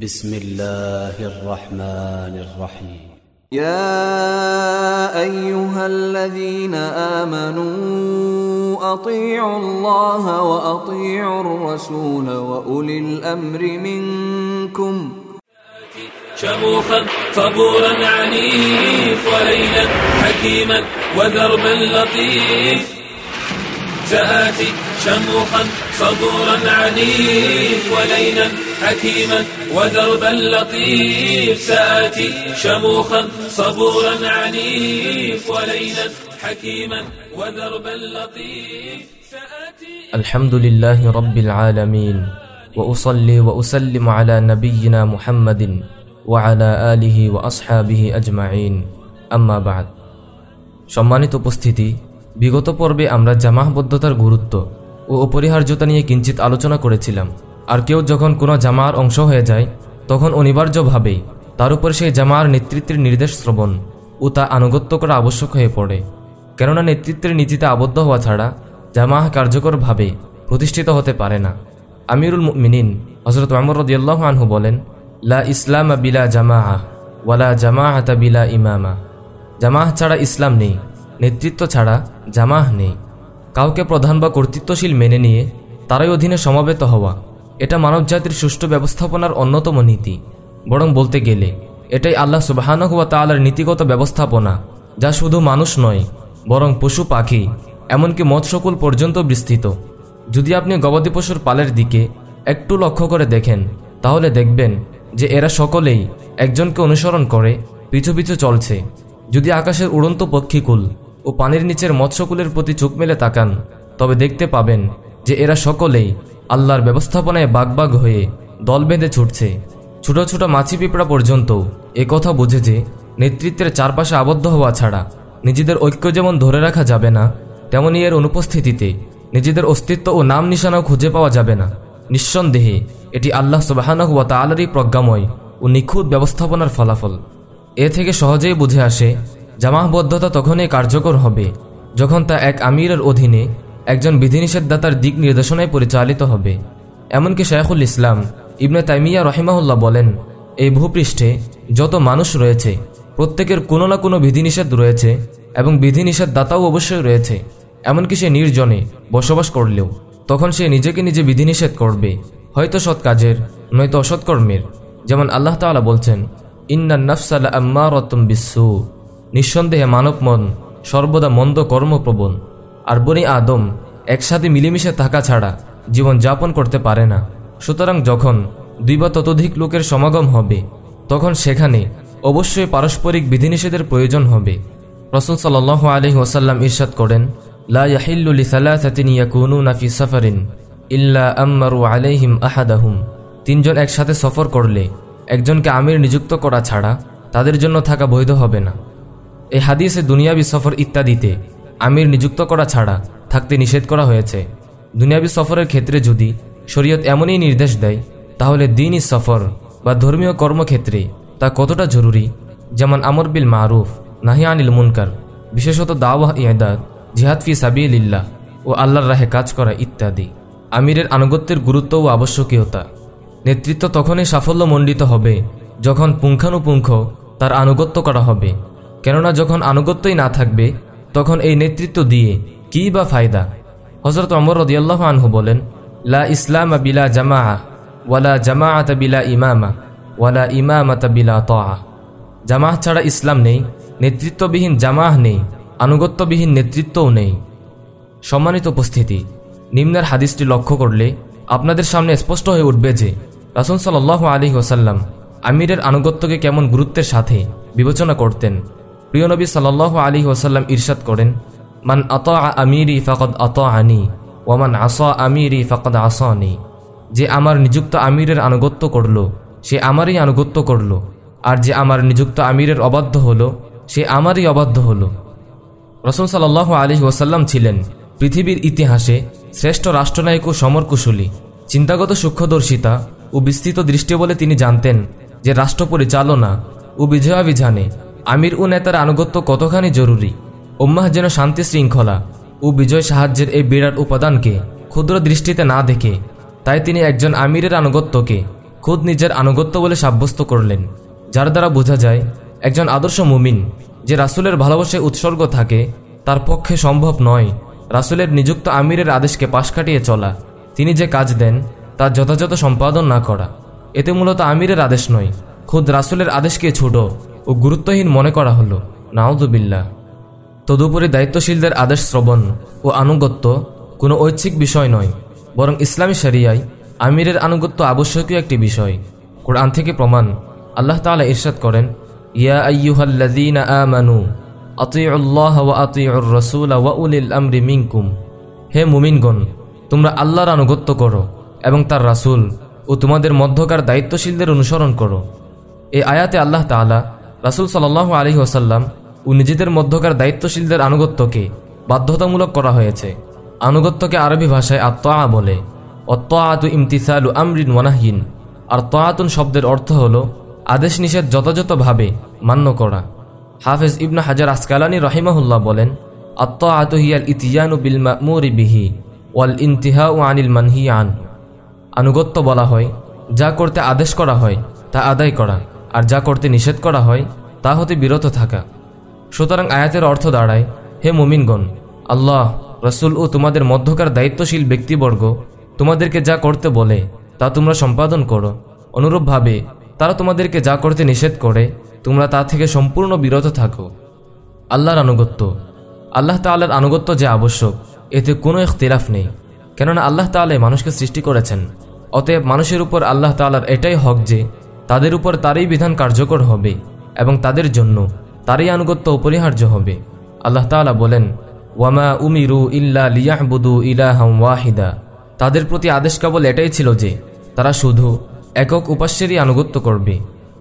بسم الله الرحمن الرحيم. يا أيها الذين آمنوا أطيعوا الله وأطيعوا الرسول وأولي الأمر منكم. شموخا صبورا عنيف وليلا حكيما ودربا لطيف سآتي شموخا صبورا عنيف وليلا حكيما ودربا لطيف سآتي شموخا صبورا عنيف وليلا حكيما ودربا لطيف سآتي الحمد لله رب العالمين وأصلي وأسلم على نبينا محمد وعلى آله وأصحابه أجمعين أما بعد সম্মানিত উপস্থিতি বিগত পর্বে আমরা জামাহবদ্ধতার গুরুত্ব ও অপরিহার্যতা নিয়ে কিঞ্চিত আলোচনা করেছিলাম আর কেউ যখন কোনো জামার অংশ হয়ে যায়, তখন অনিবার্যভাবেই তার উপর সেই জামার নেতৃত্বের নির্দেশ শ্রবণ ও তা আনুগত্য করা আবশ্যক হয়ে পড়ে। কেননা নেতৃত্বের নীতিতে আবদ্ধ হওয়া ছাড়া জামাহ কার্যকরভাবে প্রতিষ্ঠিত হতে পারে না। আমিরুল মিনিন হজরত আমর রদিয়াল্লাহ আনহু বলেন, লা ইসলাম বিলা জামাহ ওয়ালা জামাহাতা বিলা ইমামা। জামাহ ছাড়া ইসলাম নেই, নেতৃত্ব ছাড়া জামাহ নেই। কাউকে প্রধান বা কর্তৃত্বশীল মেনে নিয়ে তারই অধীনে সমবেত হওয়া। এটা মানবজাতির সুষ্ঠু ব্যবস্থাপনার অন্যতম নীতি। বরং বলতে গেলে, এটাই আল্লাহ সুবাহানহ ওয়া তাআলার নীতিগত ব্যবস্থাপনা, যা শুধু মানুষ নয়, বরং পশু, পাখি, এমনকি মৎস্যকুল পর্যন্ত বিস্তৃত। যদি আপনি গবাদি পশুর পালের দিকে একটু লক্ষ্য করে দেখেন, তাহলে দেখবেন যে এরা সকলেই একজনকে অনুসরণ করে, পিছু পিছু চলছে। যদি আকাশের উড়ন্ত পক্ষীকুল ও পানির নিচের মৎস্যকুলের প্রতি চোখ মেলে তাকান, তবে দেখতে পাবেন যে এরা সকলেই আল্লাহর ব্যবস্থাপনায় বাগবাগ হয়ে দল বেঁধে ছুটছে। ছোট ছোট মাছি পিঁপড়া পর্যন্ত কথা বুঝে যে নেতৃত্বের চারপাশে আবদ্ধ হওয়া ছাড়া নিজেদের ঐক্য যেমন ধরে রাখা যাবে না, তেমনি এর অনুপস্থিতিতে নিজেদের অস্তিত্ব ও নাম নিশানাও খুঁজে পাওয়া যাবে না। নিঃসন্দেহে এটি আল্লাহ সুবাহানহ ওয়া তালারই প্রজ্ঞাময় ও নিখুঁত ব্যবস্থাপনার ফলাফল। এ থেকে সহজেই বুঝে আসে, জামাহবদ্ধতা তখনই কার্যকর হবে, যখন তা এক আমিরের অধীনে একজন বিধিনিষেধদাতার দিক নির্দেশনায় পরিচালিত হবে। এমনকি শেখুল ইসলাম ইবনে তাইমিয়া রহিমাহুল্লাহ বলেন, এই ভূপৃষ্ঠে যত মানুষ রয়েছে, প্রত্যেকের কোনো না কোনো বিধিনিষেধ রয়েছে এবং বিধিনিষেধদাতাও অবশ্যই রয়েছে। এমনকি সে নির্জনে বসবাস করলেও, তখন সে নিজেকে নিজে বিধিনিষেধ করবে। হয়তো সৎ কাজের, নয়তো অসৎকর্মের যেমন আল্লাহ তাআলা বলছেন ইন্না নফসাল আম্মা রতম বিশ্বু নিঃসন্দেহে মানব মন সর্বদা মন্দ কর্মপ্রবণ। আর বনি আদম একসাথে মিলেমিশে থাকা ছাড়া জীবন যাপন করতে পারে না। সুতরাং যখন দুই বা ততোধিক লোকের সমাগম হবে, তখন সেখানে অবশ্যই পারস্পরিক বিধিনিষেধের প্রয়োজন হবে। রসুল সাল আলহি ওসাল্লাম ইরশাদ করেন, লা ইয়াহিল্লু সালাসাতিন ইয়াকুনুনা ফি সাফারিন ইল্লা আম্মারু আলাইহিম আহাদাহুম। তিনজন একসাথে সফর করলে একজনকে আমির নিযুক্ত করা ছাড়া তাদের জন্য থাকা বৈধ হবে না। এই হাদিসে দুনিয়াবি সফর ইত্যাদিতে আমির নিযুক্ত করা ছাড়া থাকতে নিষেধ করা হয়েছে। দুনিয়াবি সফরের ক্ষেত্রে যদি শরীয়ত এমনই নির্দেশ দেয়, তাহলে দিনই সফর বা ধর্মীয় কর্মক্ষেত্রে তা কতটা জরুরি? যেমন আমর বিল মারুফ, নাহি আনিল মুনকার, বিশেষত দাওয়াহ, ইয়াদাদ, জিহাদ ফি সাবিলিল্লাহ ও আল্লাহর রাহে কাজ করা ইত্যাদি। আমিরের আনুগত্যের গুরুত্ব ও আবশ্যকীয়তা। নেতৃত্ব তখনই সাফল্যমণ্ডিত হবে যখন পুঙ্খানুপুঙ্খ তার আনুগত্য করা হবে। কেননা যখন আনুগত্যই না থাকবে তখন এই নেতৃত্ব দিয়ে কি বা ফায়দা? হজরত অমর রদিয়াল্লাহ আনহু বলেন, লা ইসলাম বিলা জামা ওয়ালা জামাআত বিলা ইমামা ওয়ালা ইমামাতা বিলা তআ। জামাহ ছাড়া ইসলাম নেই, নেতৃত্ববিহীন জামাহ নেই, আনুগত্যবিহীন নেতৃত্বও নেই। সম্মানিত উপস্থিতি, নিম্নের হাদিসটি লক্ষ্য করলে আপনাদের সামনে স্পষ্ট হয়ে উঠবে যে, রাসুল সাল্লাহ আলী ওসাল্লাম আমিরের আনুগত্যকে কেমন গুরুত্বের সাথে বিবেচনা করতেন। প্রিয় নবী সাল্লাহ আলী ওসাল্লাম ইরশাদ করেন, মান আত আমিরি ফকদ আত আনি ওমান আস আমিরি ফকদ আসানি। যে আমার নিযুক্ত আমিরের আনুগত্য করল, সে আমারই আনুগত্য করল, আর যে আমার নিযুক্ত আমিরের অবাধ্য হলো, সে আমারই অবাধ্য হলো। রসুল সাল্লাহ আলী ওসাল্লাম ছিলেন পৃথিবীর ইতিহাসে শ্রেষ্ঠ রাষ্ট্রনায়ক ও সমরকুশলী, চিন্তাগত সূক্ষ্মদর্শিতা ও বিস্তৃত দৃষ্টি বলে তিনি জানতেন যে রাষ্ট্র পরিচালনা ও বিজয়াভিযানে আমির ও নেতার আনুগত্য কতখানি জরুরি? উম্মাহ যেন শান্তি শৃঙ্খলা ও বিজয় সাহায্যের এই বিরাট উপাদানকে ক্ষুদ্র দৃষ্টিতে না দেখে, তাই তিনি একজন আমিরের আনুগত্যকে খুদ নিজের আনুগত্য বলে সাব্যস্ত করলেন, যার দ্বারা বোঝা যায়, একজন আদর্শ মুমিন যে রাসুলের ভালোবাসায় উৎসর্গ থাকে, তার পক্ষে সম্ভব নয় রাসুলের নিযুক্ত আমিরের আদেশকে পাশ কাটিয়ে চলা। তিনি যে কাজ দেন তার যথাযথ সম্পাদন না করা। এতে মূলত আমিরের আদেশ নয়, খুদ রাসুলের আদেশকে ছোট ও গুরুত্বহীন মনে করা হলো নাউদুবিল্লাহ তদুপরি দায়িত্বশীলদের আদেশ শ্রবণ ও আনুগত্য কোনো ঐচ্ছিক বিষয় নয়, বরং ইসলামী শরিয়ায় আমিরের আনুগত্য আবশ্যকীয় একটি বিষয়। কোরআন থেকে প্রমাণ, আল্লাহ তাআলা ইরশাদ করেন, ইয়া আইয়ুহাল্লাযীনা আমানু, আতিউল্লাহ ওয়া আতিউর আমরি মিনকুম। হে মুমিনগণ, তোমরা আল্লাহর আনুগত্য করো এবং তার রাসূল ও তোমাদের মধ্যকার দায়িত্বশীলদের অনুসরণ করো। এই আয়াতে আল্লাহ তাআলা রাসূল সাল্লাল্লাহু আলাইহি ওয়াসাল্লাম ও নিজেদের মধ্যকার দায়িত্বশীলদের আনুগত্যকে বাধ্যতামূলক করা হয়েছে। আনুগত্যকে আরবি ভাষায় আত্মা বলে অত্তাআতু ইমতিসালু আমরিন ওয়ানাহিন আর তাআতুন শব্দের অর্থ হল আদেশ নিষেধ যথাযথভাবে মান্য করা। হাফেজ ইবনা হাজার আসকালানি রহিমাহুল্লাহ বলেন আত্তাআতু হিয়াল ইতিয়ানু বিল মা'মুরি বিহি ওয়াল ইনতিহাউ আনিল মানহি আন আনুগত্য বলা হয়, যা করতে আদেশ করা হয় তা আদায় করা। আর যা করতে নিষেধ করা হয়, তা হতে বিরত থাকা। সুতরাং আয়াতের অর্থ দাঁড়ায়, হে মুমিনগণ, আল্লাহ, রসুল ও তোমাদের মধ্যকার দায়িত্বশীল ব্যক্তিবর্গ, তোমাদেরকে যা করতে বলে, তা তোমরা সম্পাদন করো। অনুরূপভাবে, তারা তোমাদেরকে যা করতে নিষেধ করে, তোমরা তা থেকে সম্পূর্ণ বিরত থাকো। আল্লাহর আনুগত্য। আল্লাহ তাল্লার আনুগত্য যে আবশ্যক, এতে কোনো ইখতিলাফ নেই। কেননা আল্লাহ তাআলাই মানুষকে সৃষ্টি করেছেন। অতএব মানুষের উপর আল্লাহ তাআলার এটাই হক যে তাদের উপর তারই বিধান কার্যকর হবে এবং তাদের জন্য তারই আনুগত্য অপরিহার্য হবে। আল্লাহ তাআলা বলেন, ওয়ামা উমিরু ইল্লা লিয়াহবুদু ইলাহাম ওয়াহিদা। তাদের প্রতি আদেশ কেবল এটাই ছিল যে, তারা শুধু একক উপাস্যেরই আনুগত্য করবে।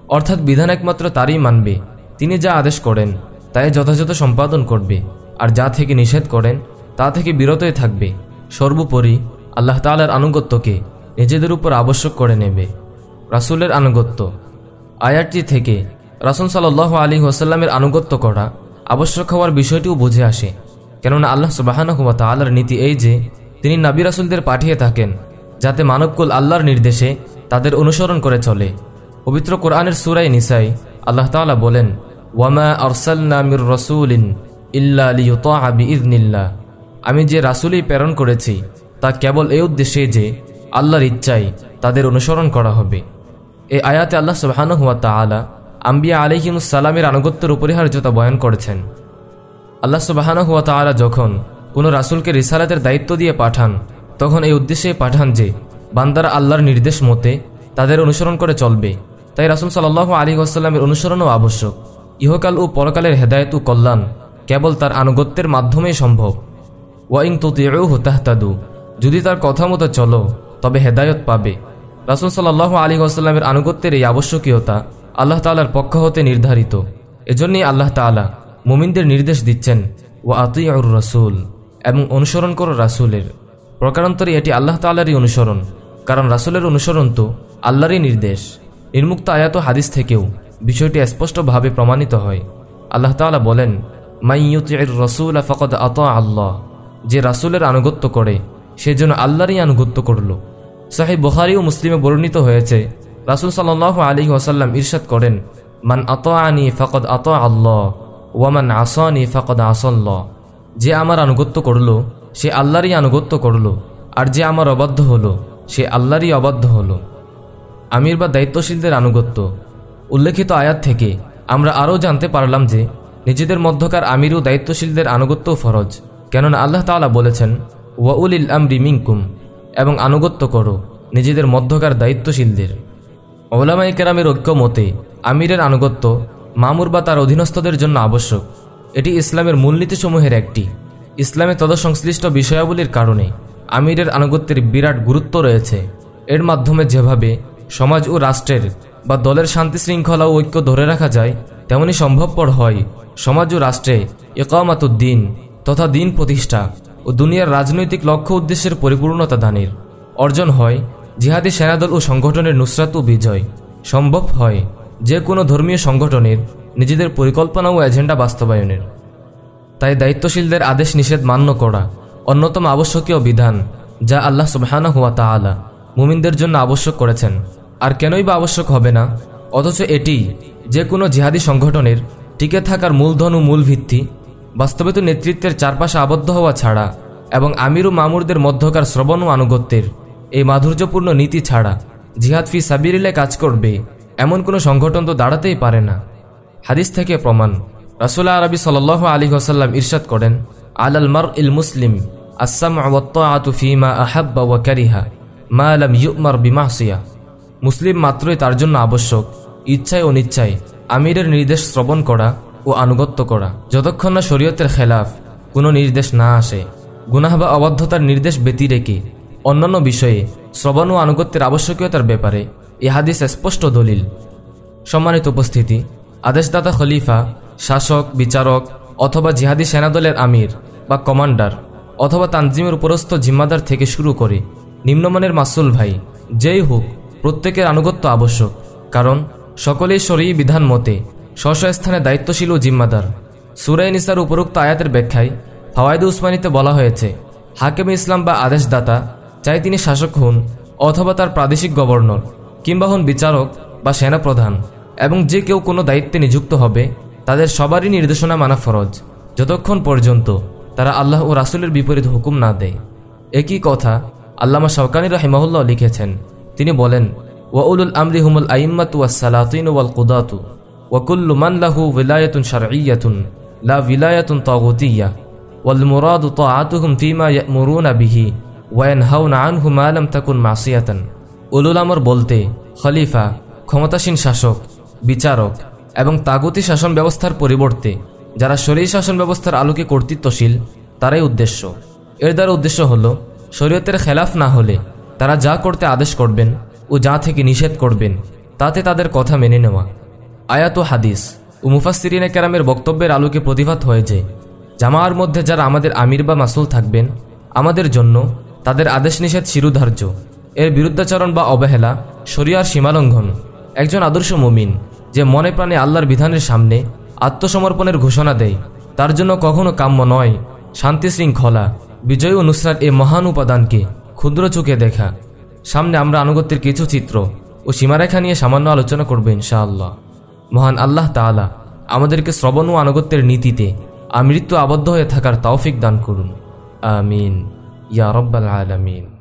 অর্থাৎ বিধান একমাত্র তারই মানবে। তিনি যা আদেশ করেন, তাই যথাযথ সম্পাদন করবে। আর যা থেকে নিষেধ করেন, তা থেকে বিরতই থাকবে। সর্বোপরি আল্লাহ তালার আনুগত্যকে নিজেদের উপর আবশ্যক করে নেবে। রাসুলের আনুগত্য। আয়াতটি থেকে রাসুল সাল্লাহ আলী ওসাল্লামের আনুগত্য করা আবশ্যক হওয়ার বিষয়টিও বুঝে আসে। কেননা আল্লাহ সুবাহানহুয়া তাল্লার নীতি এই যে, তিনি নাবি রাসুলদের পাঠিয়ে থাকেন, যাতে মানবকুল আল্লাহর নির্দেশে তাদের অনুসরণ করে চলে। পবিত্র কোরআনের সুরাই নিসাই আল্লাহ তাআলা বলেন, ওয়ামা আরসালনা মির রসুলিন ইল্লা লিয়ুতা বিইذনিল্লাহ আমি যে রাসূলই প্রেরণ করেছি, তা কেবল এই উদ্দেশ্যে যে, আল্লাহর ইচ্ছায় তাদের অনুসরণ করা হবে। এই আয়াতে আল্লাহ সুবহানাহু ওয়া তাআলা আম্বিয়া আলাইহিমুস সালামের আনুগত্যের অপরিহার্যতা বয়ন করেছেন। আল্লাহ সুবহানাহু ওয়া তাআলা যখন কোনো রাসূলকে রিসালাতের দায়িত্ব দিয়ে পাঠান, তখন এই উদ্দেশ্যে পাঠান যে, বান্দারা আল্লাহর নির্দেশ মতে তাদের অনুসরণ করে চলবে। তাই রাসুল সাল্লাহ আলী আসাল্লামের অনুসরণও আবশ্যক। ইহকাল ও পরকালের হেদায়ত ও কল্যাণ কেবল তার আনুগত্যের মাধ্যমেই সম্ভব। ওয়াইং তো তুতিউ হতাহতাদু যদি তার কথা মতো চলো, তবে হেদায়ত পাবে। রাসুল সাল্লাহ আলী আসাল্লামের আনুগত্যের এই আবশ্যকীয়তা আল্লাহ তালার পক্ষ হতে নির্ধারিত। এজন্যই আল্লাহ তালা মুমিনদের নির্দেশ দিচ্ছেন ও আতুয়াউর রসুল এবং অনুসরণ করো রাসুলের। প্রকারান্তরে এটি আল্লাহ তাল্লারই অনুসরণ, কারণ রাসুলের অনুসরণ তো আল্লাহরই নির্দেশ। নির্মুক্ত আয়াত হাদিস থেকেও বিষয়টি স্পষ্টভাবে প্রমাণিত হয়। আল্লাহ তাআলা বলেন মাইয়ুতির রসুল ফকদ আত আল্লাহ যে রাসুলের আনুগত্য করে, সে যেন আল্লাহরই আনুগত্য করল। সাহেব বুখারি ও মুসলিমে বর্ণিত হয়েছে, রাসুল সাল্লাহ আলী ওয়াসাল্লাম ইরশাদ করেন, মান আত আনি ফকদ আত আল্লাহ ওয়ামান আসানি ফকদ আসল্লাহ। যে আমার আনুগত্য করল, সে আল্লাহরই আনুগত্য করল, আর যে আমার অবাধ্য হলো, সে আল্লাহরই অবাধ্য হলো। আমির বা দায়িত্বশীলদের আনুগত্য। উল্লেখিত আয়াত থেকে আমরা আরও জানতে পারলাম যে, নিজেদের মধ্যকার আমির ও দায়িত্বশীলদের আনুগত্যও ফরজ, কেননা আল্লাহ তাআলা বলেছেন ওয়াউল ইল আমরি মিনকুম। এবং আনুগত্য করো, নিজেদের মধ্যকার দায়িত্বশীলদের। ওলামাই কেরামের ঐক্য মতে, আমিরের আনুগত্য মামুর বা তার অধীনস্থদের জন্য আবশ্যক। এটি ইসলামের মূলনীতিসমূহের একটি। ইসলামে তদসংশ্লিষ্ট বিষয়াবলীর কারণে আমিরের আনুগত্যের বিরাট গুরুত্ব রয়েছে। এর মাধ্যমে যেভাবে সমাজ ও রাষ্ট্রের বা দলের শান্তি শৃঙ্খলা ও ঐক্য ধরে রাখা যায়, তেমনি সম্ভবপর হয় সমাজ ও রাষ্ট্রে একামাতুদ্দিন তথা দিন প্রতিষ্ঠা। ও দুনিয়ার রাজনৈতিক লক্ষ্য উদ্দেশ্যের পরিপূর্ণতা দানের। অর্জন হয় জিহাদি সেনাদল ও সংগঠনের নুসরাত ও বিজয়। সম্ভব হয় যে কোনো ধর্মীয় সংগঠনের নিজেদের পরিকল্পনা ও এজেন্ডা বাস্তবায়নের। তাই দায়িত্বশীলদের আদেশ নিষেধ মান্য করা অন্যতম আবশ্যকীয় বিধান যা আল্লাহ সুবহানা হুয়া তাআলা মুমিনদের জন্য আবশ্যক করেছেন। আর কেনই বা আবশ্যক হবে না? অথচ এটি যে কোনো জিহাদি সংগঠনের টিকে থাকার মূলধন ও মূল ভিত্তি বাস্তবে তো নেতৃত্বের চারপাশে আবদ্ধ হওয়া ছাড়া এবং আমির ও মামুরদের মধ্যকার শ্রবণ ও আনুগত্যের এই মাধুর্যপূর্ণ নীতি ছাড়া জিহাদ ফি সাবিরিলে কাজ করবে এমন কোনো সংগঠন তো দাঁড়াতেই পারে না। হাদিস থেকে প্রমাণ রাসুল্লাহ আরবি সাল আলী হোসাল্লাম ইরশাদ করেন আল আল মার ইল মুসলিম আসাম ফিমা আহাব্বা ওয়া কারিহা মা আলাম ইউমার বিমাসিয়া। মুসলিম মাত্রই তার জন্য আবশ্যক, ইচ্ছায় অনিচ্ছায় আমিরের নির্দেশ শ্রবণ করা ও আনুগত্য করা। যতক্ষণ না শরীয়তের খেলাফ কোনো নির্দেশ না আসে, গুনাহ বা অবাধ্যতার নির্দেশ ব্যতি রেখে অন্যান্য বিষয়ে শ্রবণ ও আনুগত্যের আবশ্যকীয়তার ব্যাপারে এ হাদিস স্পষ্ট দলিল। সম্মানিত উপস্থিতি, আদেশদাতা খলিফা, শাসক, বিচারক অথবা জিহাদি সেনাদলের আমির বা কমান্ডার অথবা তানজিমের উপরস্থ জিম্মাদার থেকে শুরু করে নিম্নমানের মাসুল ভাই, যেই হোক, প্রত্যেকের আনুগত্য আবশ্যক। কারণ সকলেই সরই বিধান মতে স্থানে দায়িত্বশীল ও জিম্মাদার। সুরাই নিসার উপরোক্ত আয়াতের ব্যাখ্যায় ফাওয়ায়দ উসমানিতে বলা হয়েছে, হাকেম ইসলাম বা আদেশদাতা চাই তিনি শাসক হন অথবা তার প্রাদেশিক গভর্নর কিংবা হন বিচারক বা সেনাপ্রধান এবং যে কেউ কোনো দায়িত্বে নিযুক্ত হবে, তাদের সবারই নির্দেশনা মানা ফরজ। যতক্ষণ পর্যন্ত তারা আল্লাহ ও রাসুলের বিপরীত হুকুম না দেয়। একই কথা আল্লামা শওকানি রাহিমাহুল্লাহ লিখেছেন। তিনি বলেন ওয়াউলুল আমরি হুমুল আইম্মাতু ওয়াসালাতিন ওয়াল কুদাতু। ওয়াকুল্লু মান লাহু উইলায়াতুন শারঈয়াতুন লা উইলায়াতুন তাগুতিয়া ওয়াল মুরাদু তাআতুহুম ফিমা ইয়ামুরুনা বিহি ওয়া ইয়ানহাউনা আনহু মা লাম তাকুন মাসিয়াতান উলুল আমর বলতে, খলিফা, ক্ষমতাসীন শাসক, বিচারক এবং তাগুতি শাসন ব্যবস্থার পরিবর্তে, যারা শরীর শাসন ব্যবস্থার আলোকে কর্তৃত্বশীল, তারাই উদ্দেশ্য। এর দ্বারা উদ্দেশ্য হল, শরীয়তের খেলাফ না হলে তারা যা করতে আদেশ করবেন ও যা থেকে নিষেধ করবেন, তাতে তাদের কথা মেনে নেওয়া। আয়াত ও হাদিস। ও মুফাসিরিনে কেরামের বক্তব্যের আলোকে প্রতিভাত হয়েছে জামার মধ্যে যারা আমাদের আমির বা মাসুল থাকবেন, আমাদের জন্য তাদের আদেশ নিষেধ শিরুধার্য। এর বিরুদ্ধাচরণ বা অবহেলা শরিয়ার সীমালঙ্ঘন। একজন আদর্শ মুমিন যে মনে প্রাণে আল্লাহর বিধানের সামনে আত্মসমর্পণের ঘোষণা দেয়, তার জন্য কখনো কাম্য নয়। শান্তি শৃঙ্খলা, বিজয় ও এ মহান উপাদানকে ক্ষুদ্র চোখে দেখা। সামনে আমরা আনুগত্যের কিছু চিত্র ও সীমারেখা নিয়ে সামান্য আলোচনা করব ইনশাআল্লাহ। মহান আল্লাহ তালা আমাদেরকে শ্রবণ ও আনুগত্যের নীতিতে আমৃত্যু আবদ্ধ হয়ে থাকার তৌফিক দান করুন। আমিন। ইয়ারব্বাল রব্বাল আলামিন।